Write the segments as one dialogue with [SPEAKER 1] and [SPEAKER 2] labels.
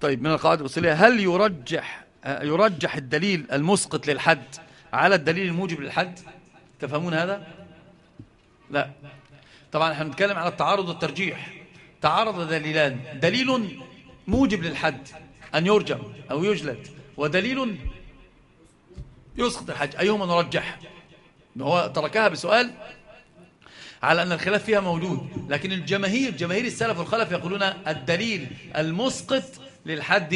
[SPEAKER 1] طيب من القواعد الأصولية هل يرجح يرجح الدليل المسقط للحد على الدليل الموجب للحد؟ تفهمون هذا؟ لا. طبعا إحنا بنتكلم على التعارض والترجيح. تعارض دليلان. دليل موجب للحد أن يرجم أو يجلد ودليل يسقط الحج. أيهما نرجح؟ هو تركها بسؤال على أن الخلاف فيها موجود لكن الجماهير جماهير السلف والخلف يقولون الدليل المسقط للحد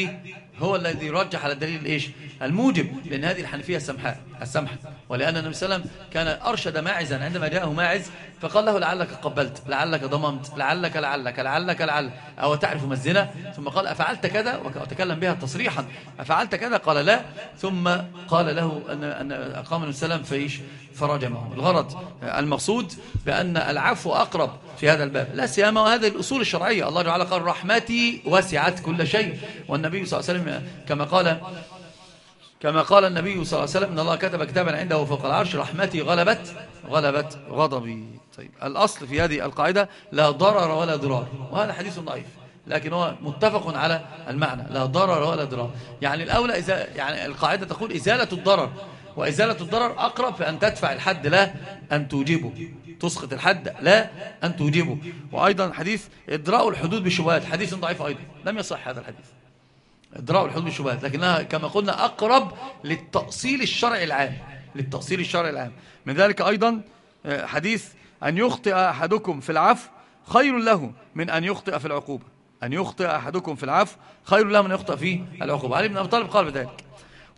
[SPEAKER 1] هو الذي يرجح على الدليل الايش الموجب لأن هذه الحنفية السمحاء السمحه ولأن النبي صلى الله عليه وسلم كان أرشد ماعزا عندما جاءه ماعز فقال له لعلك قبلت لعلك ضممت لعلك لعلك لعلك لعل. أو تعرف ما الزنا ثم قال أفعلت كذا؟ وتكلم بها تصريحا. أفعلت كذا؟ قال لا. ثم قال له أن أن أقام النبي صلى الله عليه وسلم فايش فرجمه الغرض المقصود بأن العفو أقرب في هذا الباب. لا سيما وهذه الأصول الشرعية. الله تعالى قال رحمتي وسعت كل شيء. والنبي صلى الله عليه وسلم كما قال كما قال النبي صلى الله عليه وسلم إن الله كتب كتابا عنده فوق العرش رحمتي غلبت غلبت غضبي. طيب الأصل في هذه القاعدة لا ضرر ولا ضرار. وهذا حديث ضعيف لكن هو متفق على المعنى لا ضرر ولا ضرار. يعني الأولى إذا يعني القاعدة تقول إزالة الضرر وإزالة الضرر أقرب في أن تدفع الحد لا أن توجبه. تسقط الحد لا أن توجبه. وأيضا حديث إدراء الحدود بالشبهات حديث ضعيف أيضا. لم يصح هذا الحديث. إدراء الحدود بالشبهات لكنها كما قلنا أقرب للتأصيل الشرعي العام للتأصيل الشرعي العام. من ذلك أيضا آه، حديث أن يخطئ أحدكم في العفو خير له من أن يخطئ في العقوبة. أن يخطئ أحدكم في العفو خير له من أن يخطئ في العقوبة. علي بن أبي طالب قال بذلك.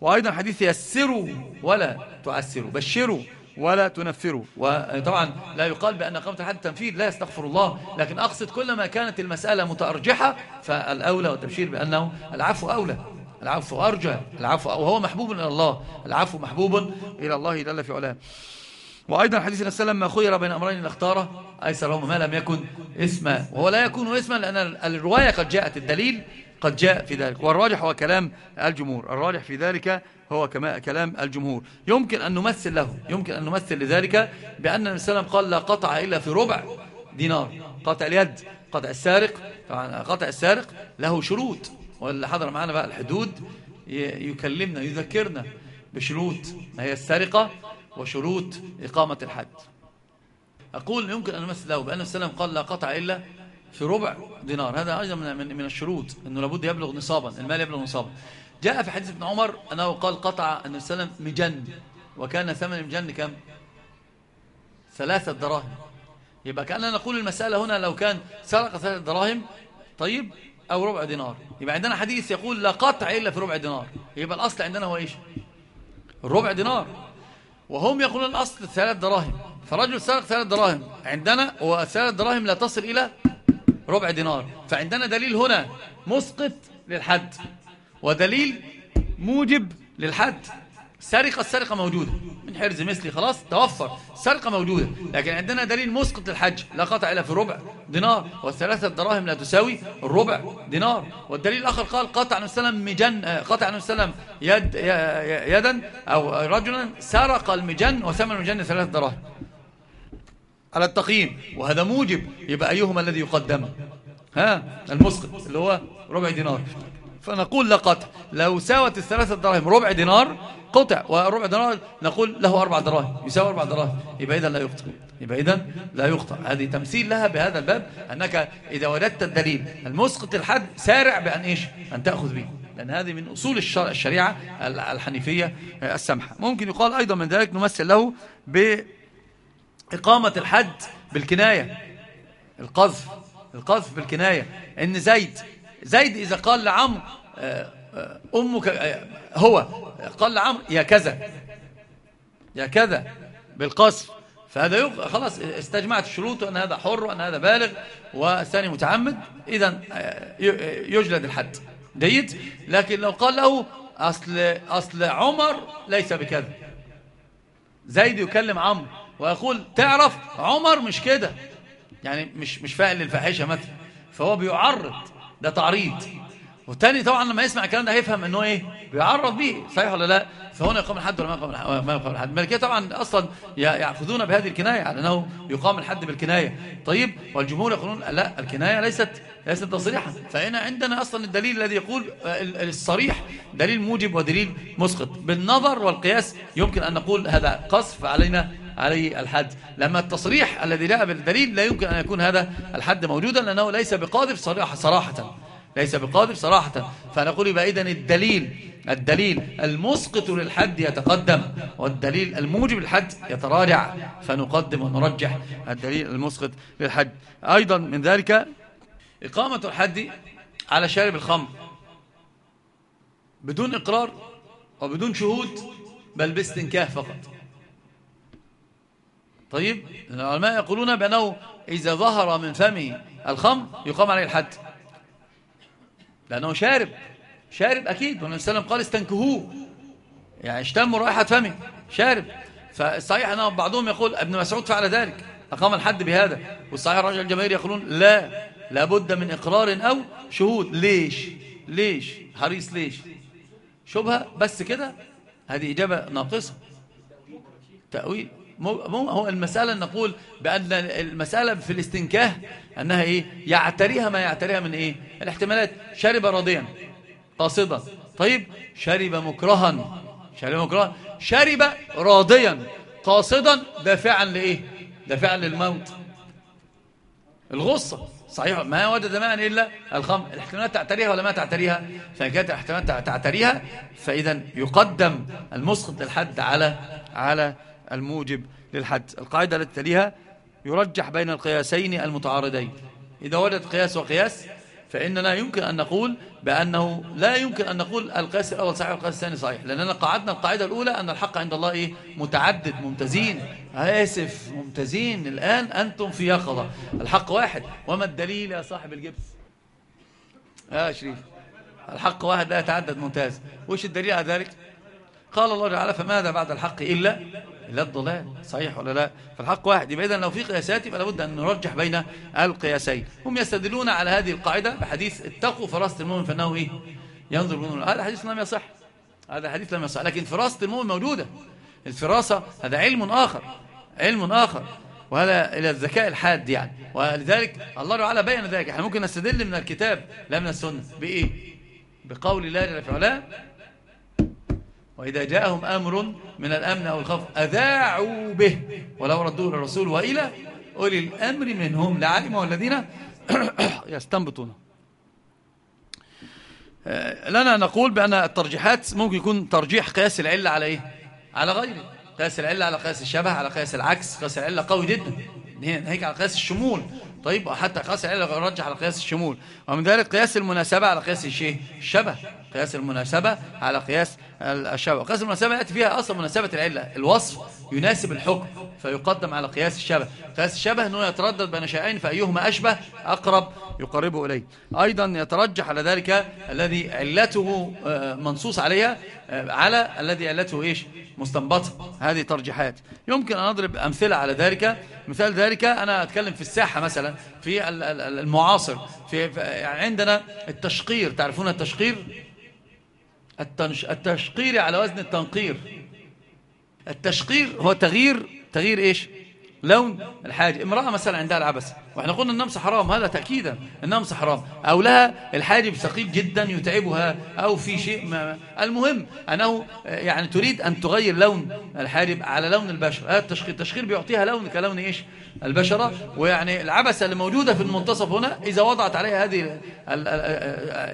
[SPEAKER 1] وأيضا حديث يسروا ولا تعسروا بشروا ولا تنفروا. وطبعا لا يقال بأن قامت الحد تنفيذ لا يستغفر الله لكن أقصد كلما كانت المسألة متأرجحة فالأولى والتبشير بأنه العفو أولى. العفو أرجى العفو وهو محبوب إلى الله. العفو محبوب إلى الله جل في علاه. وأيضا حديث النبي الله ما خير بين أمرين لاختاره أيسرهما ما لم يكن اسما وهو لا يكون اسما لأن الرواية قد جاءت الدليل قد جاء في ذلك. والراجح هو كلام الجمهور. الراجح في ذلك هو كما كلام الجمهور. يمكن أن نمثل له. يمكن أن نمثل لذلك بأن النبي قال لا قطع إلا في ربع دينار. قطع اليد قطع السارق. طبعا قطع السارق له شروط. واللي حضر معنا بقى الحدود يكلمنا يذكرنا بشروط ما هي السرقة وشروط إقامة الحد. أقول يمكن أن نمثل له بأن وسلم قال لا قطع إلا في ربع دينار. هذا أيضا من من الشروط أنه لابد يبلغ نصابا المال يبلغ نصابا. جاء في حديث ابن عمر أنه قال قطع النبي صلى الله عليه وسلم مجن وكان ثمن المجن كم؟ ثلاثة دراهم. يبقى كأننا نقول المسألة هنا لو كان سرق ثلاثة دراهم طيب أو ربع دينار. يبقى عندنا حديث يقول لا قطع إلا في ربع دينار. يبقى الأصل عندنا هو إيش؟ الربع دينار. وهم يقولون الأصل ثلاث دراهم. فرجل سرق ثلاث دراهم. عندنا وثلاث دراهم لا تصل إلى ربع دينار. فعندنا دليل هنا مسقط للحد ودليل موجب للحد. سرقة السرقة موجودة. من حرز مثلي خلاص توفر. سرقة موجودة. لكن عندنا دليل مسقط للحج. لا قطع إلا في ربع دينار والثلاثة دراهم لا تساوي الربع دينار. والدليل الآخر قال قطع النبي صلى مجن قطع النبي صلى يد يدا أو رجلا سرق المجن وثمن المجن ثلاثة دراهم. على التقييم. وهذا موجب. يبقى أيهما الذي يقدم؟ ها؟ المسقط اللي هو ربع دينار. فنقول لقط لو ساوت الثلاثة دراهم ربع دينار قطع. وربع دينار نقول له أربع دراهم. يساوي أربع دراهم. يبقى إذا لا يقطع. يبقى إذا لا يقطع. هذه تمثيل لها بهذا الباب أنك إذا وجدت الدليل. المسقط الحد سارع بأن إيش؟ أن تأخذ به. لأن هذه من أصول الشريعة الحنيفية السمحة. ممكن يقال أيضا من ذلك نمثل له بإقامة الحد بالكناية. القذف القذف بالكناية. إن زيد زيد إذا قال لعمرو آه، آه، أمك آه، هو قال لعمرو يا كذا يا كذا بالقصف. فهذا يغ... خلاص استجمعت الشروط أن هذا حر وأن هذا بالغ والثاني متعمد. إذا يجلد الحد. جيد؟ لكن لو قال له أصل, أصل عمر ليس بكذا. زيد يكلم عمرو. ويقول تعرف عمر مش كده؟ يعني مش مش فاعل للفاحشة مثلا. فهو بيعرض ده تعريض. والتاني طبعا لما يسمع الكلام ده هيفهم إنه إيه؟ بيعرض به صحيح ولا لا؟ فهنا يقام الحد ولا ما يقام الحد. الملكية طبعا أصلا ياخذون بهذه الكناية على أنه يقام الحد بالكناية. طيب والجمهور يقولون لا الكناية ليست ليست تصريحا. فهنا عندنا أصلا الدليل الذي يقول الصريح دليل موجب ودليل مسقط. بالنظر والقياس يمكن أن نقول هذا قصف علينا عليه الحد. لما التصريح الذي جاء بالدليل لا يمكن أن يكون هذا الحد موجودا لأنه ليس بقادر صراحة, صراحة. ليس بقادر صراحة. فنقول يبقى إذن الدليل الدليل المسقط للحد يتقدم والدليل الموجب للحد يتراجع. فنقدم ونرجح الدليل المسقط للحد. أيضا من ذلك إقامة الحد على شارب الخمر. بدون إقرار وبدون شهود بل باستنكاه فقط. طيب العلماء يقولون بأنه إذا ظهر من فمه الخمر يقام عليه الحد. لأنه شارب شارب أكيد. والنبي صلى الله عليه وسلم قال استنكهوه. يعني اشتموا رائحة فمه شارب. فالصحيح أنه بعضهم يقول ابن مسعود فعل ذلك أقام الحد بهذا. والصحيح الرجل الجماهير يقولون لا لابد من إقرار أو شهود. ليش؟ ليش؟ حريص ليش؟ شبهة بس كده؟ هذه إجابة ناقصة. تأويل. هو المسألة نقول بأن المسألة في الاستنكاه أنها إيه؟ يعتريها ما يعتريها من إيه؟ الاحتمالات. شرب راضيا. قاصدا. طيب شرب مكرها. شرب مكرها. شرب راضيا. قاصدا دافعا لإيه؟ دافعا للموت. الغصة. صحيح ما وجد ماء إلا الخمر. الاحتمالات تعتريها ولا ما تعتريها؟ فإن كانت الاحتمالات تعتريها فإذا يقدم المسقط للحد على على الموجب للحد. القاعدة التي تليها يرجح بين القياسين المتعارضين. إذا وجد قياس وقياس فإننا يمكن أن نقول بأنه لا يمكن أن نقول القياس الأول صحيح والقياس الثاني صحيح لأننا قعدنا القاعدة الأولى أن الحق عند الله إيه؟ متعدد ممتازين. آسف ممتازين. الآن أنتم في يقظة الحق واحد. وما الدليل يا صاحب الجبس؟ يا شريف الحق واحد لا يتعدد ممتاز. وش الدليل على ذلك؟ قال الله تعالى فماذا بعد الحق إلا إلا الضلال صحيح ولا لا؟ فالحق واحد يبقى إذن لو في قياسات يبقى لابد أن نرجح بين القياسين. هم يستدلون على هذه القاعدة بحديث اتقوا فراسة المؤمن فإنه إيه؟ ينظر منه هذا حديث لم يصح. هذا حديث لم يصح. لكن فراسة المؤمن موجودة. الفراسة هذا علم آخر علم آخر وهذا إلى الذكاء الحاد يعني. ولذلك الله تعالى بين ذلك. إحنا ممكن نستدل من الكتاب لا من السنة. بإيه؟ بقول الله جل وعلا وإذا جاءهم أمر من الأمن أو الخوف أذاعوا به ولو ردوه للرسول وإلى أولي الأمر منهم لعلموا الذين يستنبطون آه، لنا نقول بأن الترجيحات ممكن يكون ترجيح قياس العلة على إيه؟ على غيره. قياس العلة على قياس الشبه على قياس العكس. قياس العلة قوي جدا. هيك على قياس الشمول. طيب حتى قياس العلة رجح على قياس الشمول. ومن ذلك قياس المناسبة على قياس الشيء؟ الشبه. قياس المناسبة على قياس الشبه قياس المناسبة يأتي فيها أصلا مناسبة العلة. الوصف يناسب الحكم فيقدم على قياس الشبه. قياس الشبه أنه يتردد بين شيئين فأيهما أشبه؟ أقرب يقربه إليه. أيضا يترجح على ذلك الذي علته آه، منصوص عليها آه، على الذي علته إيش؟ مستنبطة. هذه ترجيحات. يمكن أن أضرب أمثلة على ذلك. مثال ذلك أنا أتكلم في الساحة مثلا في المعاصر. في يعني عندنا التشقير. تعرفون التشقير؟ التشقير على وزن التنقير. التشقير هو تغيير تغيير إيش؟ لون الحاجة. امرأة مثلا عندها العبس وإحنا قلنا النمس حرام هذا تأكيدا. النمس حرام. أو لها الحاجب ثقيل جدا يتعبها أو في شيء ما المهم أنه يعني تريد أن تغير لون الحاجب على لون البشرة هذا التشقير التشقير بيعطيها لون كلون إيش؟ البشرة. ويعني العبسة اللي موجودة في المنتصف هنا إذا وضعت عليها هذه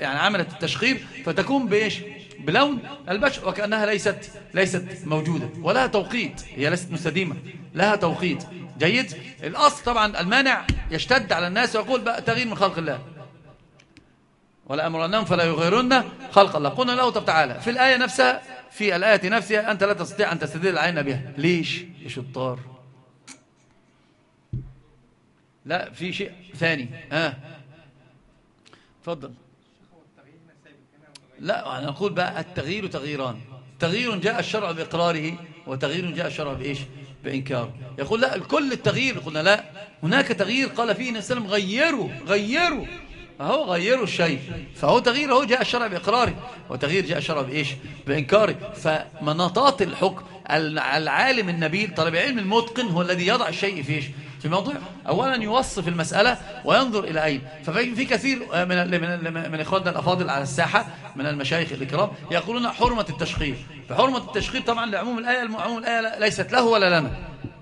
[SPEAKER 1] يعني عملت التشقير فتكون بإيش؟ بلون البشر وكأنها ليست ليست موجودة ولها توقيت هي ليست مستديمة لها توقيت. جيد؟ الأصل طبعا المانع يشتد على الناس ويقول بقى تغيير من خلق الله. ولا أمرنهم فلا يغيرن خلق الله. قلنا له طب تعالى في الآية نفسها في الآية نفسها أنت لا تستطيع أن تستدل العين بها. ليش؟ يا شطار لا في شيء ثاني. ها. تفضل. لا أنا أقول بقى التغيير تغييران. تغيير جاء الشرع بإقراره وتغيير جاء الشرع بإيش؟ بإنكاره. يقول لا الكل التغيير قلنا لا. هناك تغيير قال فيه النبي صلى الله عليه وسلم غيروا غيروا. فهو غيروا الشيء. فهو تغيير هو جاء الشرع بإقراره وتغيير جاء الشرع بإيش؟ بإنكاره. فمناطات الحكم العالم النبيل طالب العلم المتقن هو الذي يضع الشيء في في موضوع. أولا يوصف المسألة وينظر إلى أين. ففي كثير من من من إخواننا الأفاضل على الساحة من المشايخ الإكرام يقولون حرمة التشخيص. فحرمة التشخيص طبعا لعموم الآية عموم الآية ليست له ولا لنا.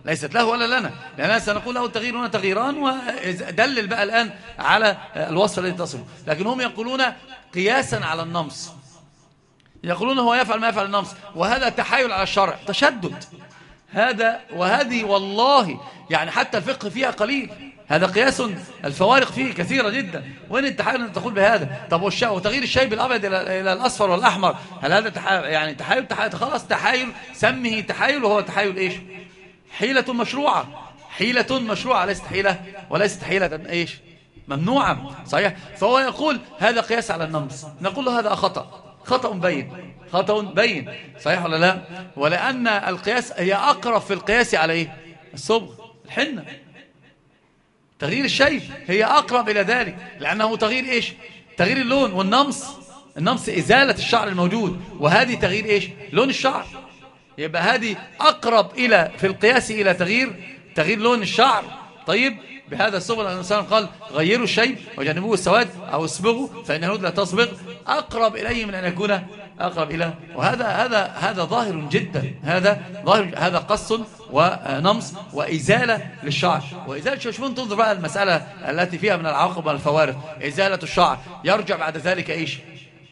[SPEAKER 1] ليست له ولا لنا. لأننا سنقول له تغيير هنا تغييران ودلل بقى الآن على الوصف الذي تصفه لكن هم يقولون قياسا على النمص. يقولون هو يفعل ما يفعل النمص وهذا تحايل على الشرع تشدد. هذا وهذه والله يعني حتى الفقه فيها قليل. هذا قياس الفوارق فيه كثيرة جدا. وين التحايل أن تقول بهذا؟ طب وتغيير الشيء بالأبيض إلى الأصفر والأحمر هل هذا تحايل يعني تحايل تحايل خلاص تحايل سمه تحايل وهو تحايل إيش؟ حيلة مشروعة. حيلة مشروعة ليست حيلة وليست حيلة إيش؟ ممنوعة. صحيح؟ فهو يقول هذا قياس على النمص نقول له هذا خطأ. خطأ بين. خطأ بين. صحيح ولا لا؟ ولأن القياس هي أقرب في القياس على إيه؟ الصبغ الحنة. تغيير الشيء هي أقرب إلى ذلك. لأنه تغيير إيش؟ تغيير اللون والنمص. النمص إزالة الشعر الموجود. وهذه تغيير إيش؟ لون الشعر. يبقى هذه أقرب إلى في القياس إلى تغيير تغيير لون الشعر. طيب بهذا الصبر الإنسان قال غيروا الشيء وجنبوه السواد أو اصبغوا فإن الهود لا تصبغ. أقرب إليه من أن يكون أقرب إلى. وهذا هذا هذا ظاهر جدا. هذا ظاهر هذا قص ونمص وإزالة للشعر. وإزالة شوفون تنظر بقى المسألة التي فيها من العواقب والفوارق؟ إزالة الشعر. يرجع بعد ذلك إيش؟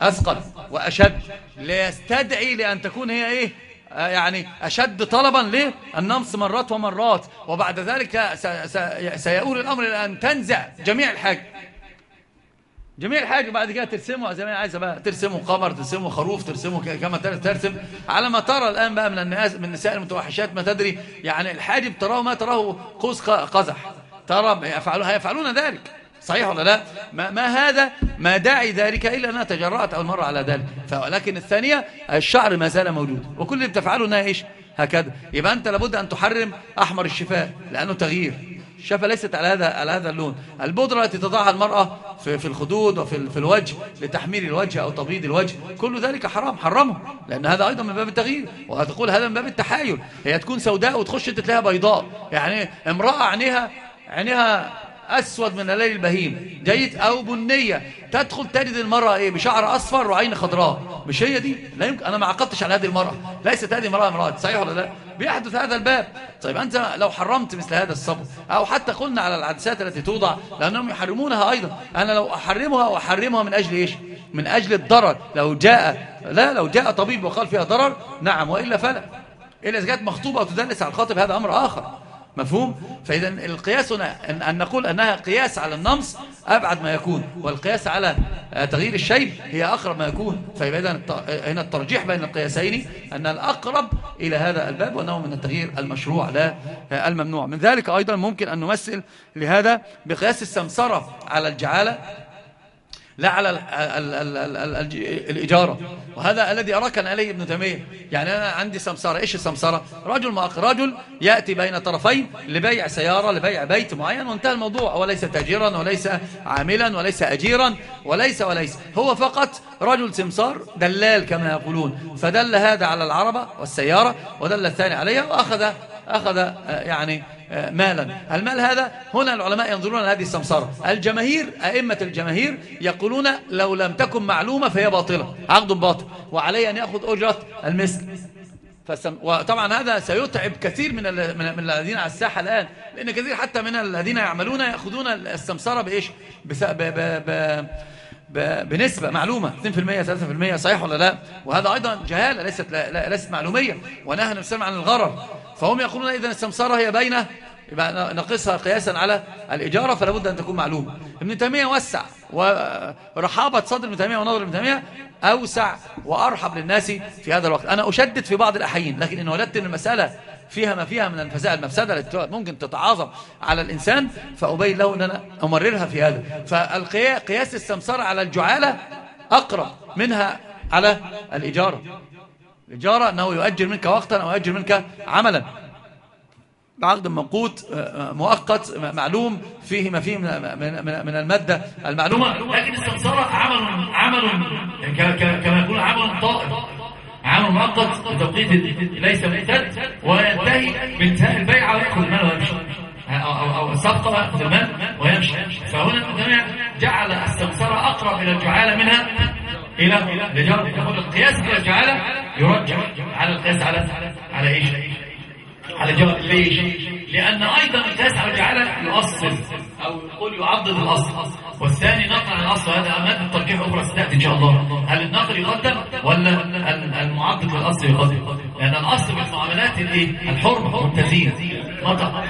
[SPEAKER 1] أثقل وأشد. ليستدعي لأن تكون هي إيه؟ يعني أشد طلبا للنمص مرات ومرات وبعد ذلك سيؤول الأمر إلى أن تنزع جميع الحاج. جميع الحاج بعد كده ترسمه زي ما عايزة بقى ترسمه قمر ترسمه خروف ترسمه كما ترسم. على ما ترى الآن بقى من الناس من النساء المتوحشات ما تدري يعني الحاجب تراه ما تراه قوس قزح. ترى يفعلون يفعلون ذلك. صحيح ولا لا؟ ما, ما هذا ما داعي ذلك إلا أنها تجرأت أول مرة على ذلك. ولكن الثانية الشعر ما زال موجود. وكل اللي بتفعله أنها إيش؟ هكذا. يبقى أنت لابد أن تحرم أحمر الشفاء لأنه تغيير. الشفة ليست على هذا على هذا اللون. البودرة التي تضعها المرأة في, في الخدود وفي في الوجه لتحمير الوجه أو تبييض الوجه كل ذلك حرام. حرمه. لأن هذا أيضا من باب التغيير. وهتقول هذا من باب التحايل. هي تكون سوداء وتخش تلاقيها بيضاء. يعني امرأة عينيها عينيها أسود من الليل البهيم. جيد أو بنية. تدخل تجد المرأة إيه؟ بشعر أصفر وعين خضراء. مش هي دي؟ لا يمكن. أنا ما عقدتش على هذه المرأة. ليست هذه المرأة امرأة. صحيح ولا لا؟ بيحدث هذا الباب. طيب أنت لو حرمت مثل هذا الصبر أو حتى قلنا على العدسات التي توضع لأنهم يحرمونها أيضا. أنا لو أحرمها وأحرمها من أجل إيش؟ من أجل الضرر. لو جاء لا لو جاء طبيب وقال فيها ضرر نعم وإلا فلا. إلا إذا كانت مخطوبة وتدلس على الخاطب هذا أمر آخر. مفهوم؟ فإذا القياس أن نقول أنها قياس على النمص أبعد ما يكون والقياس على تغيير الشيء هي أقرب ما يكون. فإذا هنا الترجيح بين القياسين أن الأقرب إلى هذا الباب وأنه من التغيير المشروع لا الممنوع. من ذلك أيضا ممكن أن نمثل لهذا بقياس السمسرة على الجعالة لا على ال ال ال ال ال الإجارة. وهذا الذي أراكن عليه ابن تيمية. يعني أنا عندي سمسارة. إيش السمسارة؟ رجل رجل يأتي بين طرفين لبيع سيارة لبيع بيت معين وانتهى الموضوع. وليس تاجرا وليس عاملا وليس أجيرا وليس وليس. هو فقط رجل سمسار دلال كما يقولون. فدل هذا على العربة والسيارة ودل الثاني عليها وأخذ أخذ يعني مالا. المال هذا هنا العلماء ينظرون لهذه السمسرة. الجماهير أئمة الجماهير يقولون لو لم تكن معلومة فهي باطلة. عقد باطل. وعليه أن يأخذ أجرة المثل. فسم... وطبعا هذا سيتعب كثير من ال... من الذين على الساحة الآن. لأن كثير حتى من الذين يعملون يأخذون السمسرة بإيش؟ بس... ب... ب... ب... بنسبة معلومة 2% 3% صحيح ولا لا؟ وهذا أيضا جهالة ليست, لا ليست معلومية. ونهى نفسنا عن الغرر. فهم يقولون إذا السمسارة هي بين يبقى نقصها قياسا على الإجارة فلا بد أن تكون معلومة. ابن تيمية وسع ورحابة صدر ابن تيمية ونظر ابن تيمية أوسع وأرحب للناس في هذا الوقت. أنا أشدد في بعض الأحيين لكن إن ولدت المسألة فيها ما فيها من الفساد المفسدة التي ممكن تتعاظم على الإنسان فأبين له أن أنا أمررها في هذا. فالقياس السمسرة على الجعالة أقرب منها على الإجارة. الإجارة أنه يؤجر منك وقتا أو يؤجر منك عملا.
[SPEAKER 2] عقد موقوت مؤقت معلوم فيه ما فيه من المادة المعلومة.
[SPEAKER 1] لكن السمسرة عمل عمل كما يقول عمل طائر. عمل مؤقت بتوقيت ليس ممتد وينتهي بانتهاء البيعة ويأخذ المال ويمشي. أو, أو, صفقة المال ويمشي. فهنا الجميع جعل السمسرة أقرب إلى الجعالة منها إلى لجرد يقول القياس على الجعالة يرجع على القياس على على إيش؟ على جواب ليش لأن أيضا القياس على الجعالة يؤصل. يعضد الأصل. والثاني نقل عن الأصل. هذا أمام الترجيح أخرى ستأتي إن شاء الله. هل النقل يقدم ولا المعضد للأصل يقدم لأن الأصل في المعاملات الإيه الحرمة ممتازين مطا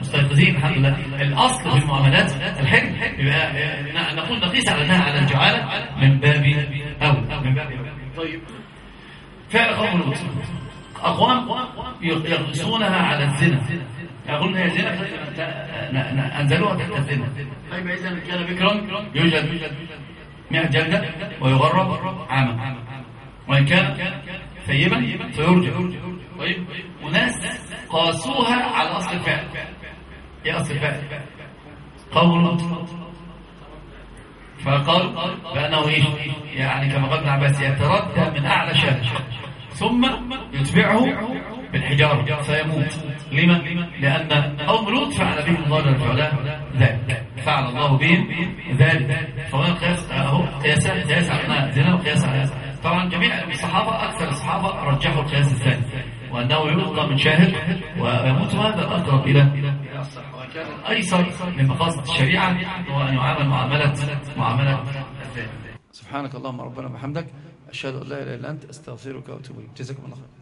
[SPEAKER 1] مستيقظين الحمد لله. الأصل في المعاملات الحلم يبقى نقول نقيس على أنها على الجعالة من باب أول. من باب طيب. فعل قوم لوط أقوام يقيسونها على الزنا. يقولون هي زنا أنزلوها تحت الزنا طيب إذا كان بكرا يوجد 100 جلدة ويغرب عاما. وإن كان ثيبا فيرجع. طيب وناس قاسوها على أصل الفعل. إيه أصل الفعل؟ قول. فقال بأنه إيه؟ يعني كما قال ابن عباس يتردى من أعلى شهر ثم يتبعه بالحجارة فيموت. لما؟ لأن قوم لوط فعل بهم الله جل وعلا ذلك. فعل الله بهم ذلك. فهنا قياس أهو قياس قياس على زنا وقياس على طبعا جميع الصحابة أكثر الصحابة رجحوا القياس الثاني. وأنه يلقى من شاهد ويموت هذا الأقرب إلى الأيسر من مقاصد الشريعة هو أن يعامل معاملة معاملة
[SPEAKER 2] سبحانك اللهم ربنا وبحمدك أشهد أن لا إله إلا أنت أستغفرك وأتوب إليك. جزاكم الله خير